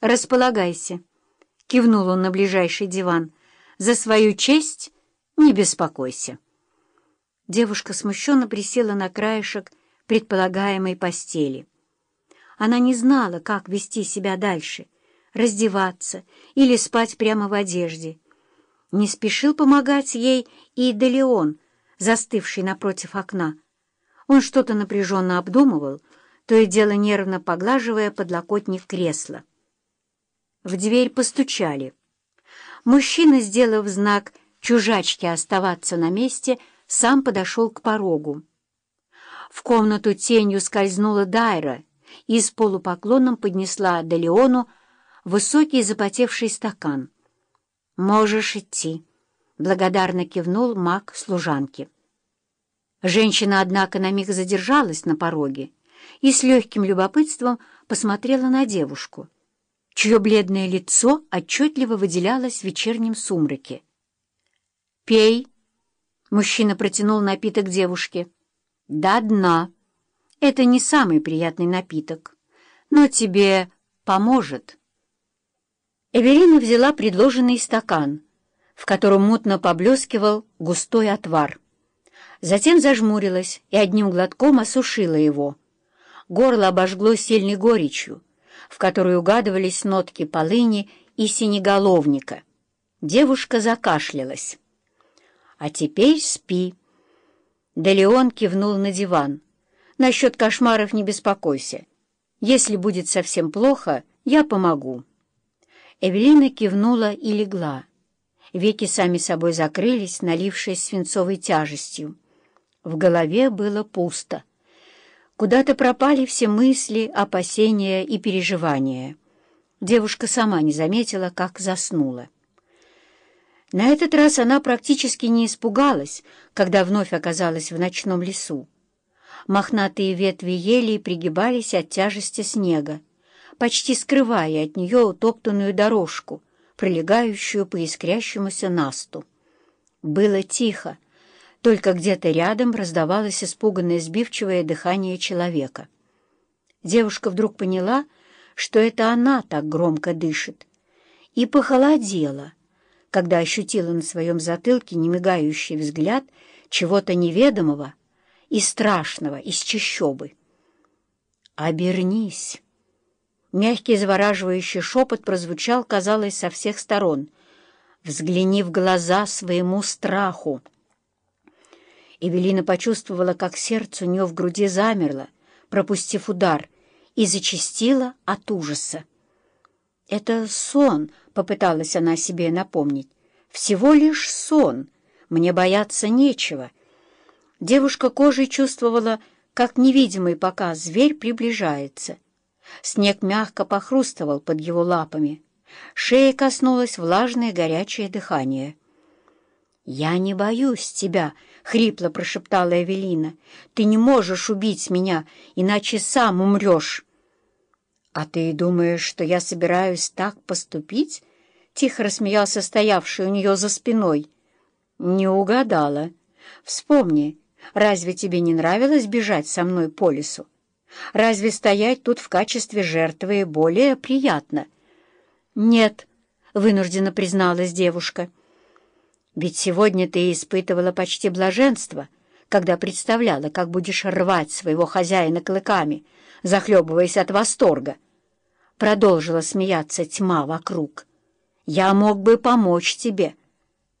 «Располагайся», — кивнул он на ближайший диван. «За свою честь не беспокойся». Девушка смущенно присела на краешек предполагаемой постели. Она не знала, как вести себя дальше, раздеваться или спать прямо в одежде. Не спешил помогать ей и Делеон, застывший напротив окна. Он что-то напряженно обдумывал, то и дело нервно поглаживая подлокотник кресла. В дверь постучали. Мужчина, сделав знак чужачке оставаться на месте, сам подошел к порогу. В комнату тенью скользнула Дайра и с полупоклоном поднесла Делеону высокий запотевший стакан. «Можешь идти», — благодарно кивнул маг служанке. Женщина, однако, на миг задержалась на пороге и с легким любопытством посмотрела на девушку — чье бледное лицо отчетливо выделялось в вечернем сумраке. «Пей!» — мужчина протянул напиток девушке. «До дна. Это не самый приятный напиток, но тебе поможет». Эвелина взяла предложенный стакан, в котором мутно поблескивал густой отвар. Затем зажмурилась и одним глотком осушила его. Горло обожгло сильной горечью, в которой угадывались нотки полыни и синеголовника. Девушка закашлялась. «А теперь спи». Да кивнул на диван. «Насчет кошмаров не беспокойся. Если будет совсем плохо, я помогу». Эвелина кивнула и легла. Веки сами собой закрылись, налившись свинцовой тяжестью. В голове было пусто. Куда-то пропали все мысли, опасения и переживания. Девушка сама не заметила, как заснула. На этот раз она практически не испугалась, когда вновь оказалась в ночном лесу. Мохнатые ветви ели пригибались от тяжести снега, почти скрывая от нее утоптанную дорожку, пролегающую по искрящемуся насту. Было тихо, только где-то рядом раздавалось испуганное сбивчивое дыхание человека. Девушка вдруг поняла, что это она так громко дышит, и похолодела, когда ощутила на своем затылке немигающий взгляд чего-то неведомого и страшного из чащобы. «Обернись!» Мягкий завораживающий шепот прозвучал, казалось, со всех сторон. «Взгляни в глаза своему страху!» Эвелина почувствовала, как сердце у нее в груди замерло, пропустив удар, и зачастила от ужаса. «Это сон», — попыталась она себе напомнить. «Всего лишь сон. Мне бояться нечего». Девушка кожей чувствовала, как невидимый пока зверь приближается. Снег мягко похрустывал под его лапами. Шея коснулось влажное горячее дыхание. «Я не боюсь тебя», — хрипло прошептала Эвелина. «Ты не можешь убить меня, иначе сам умрешь». «А ты думаешь, что я собираюсь так поступить?» — тихо рассмеялся стоявший у нее за спиной. «Не угадала. Вспомни, разве тебе не нравилось бежать со мной по лесу? Разве стоять тут в качестве жертвы более приятно?» «Нет», — вынужденно призналась девушка, — ведь сегодня ты испытывала почти блаженство, когда представляла, как будешь рвать своего хозяина клыками, захлебываясь от восторга. Продолжила смеяться тьма вокруг. «Я мог бы помочь тебе,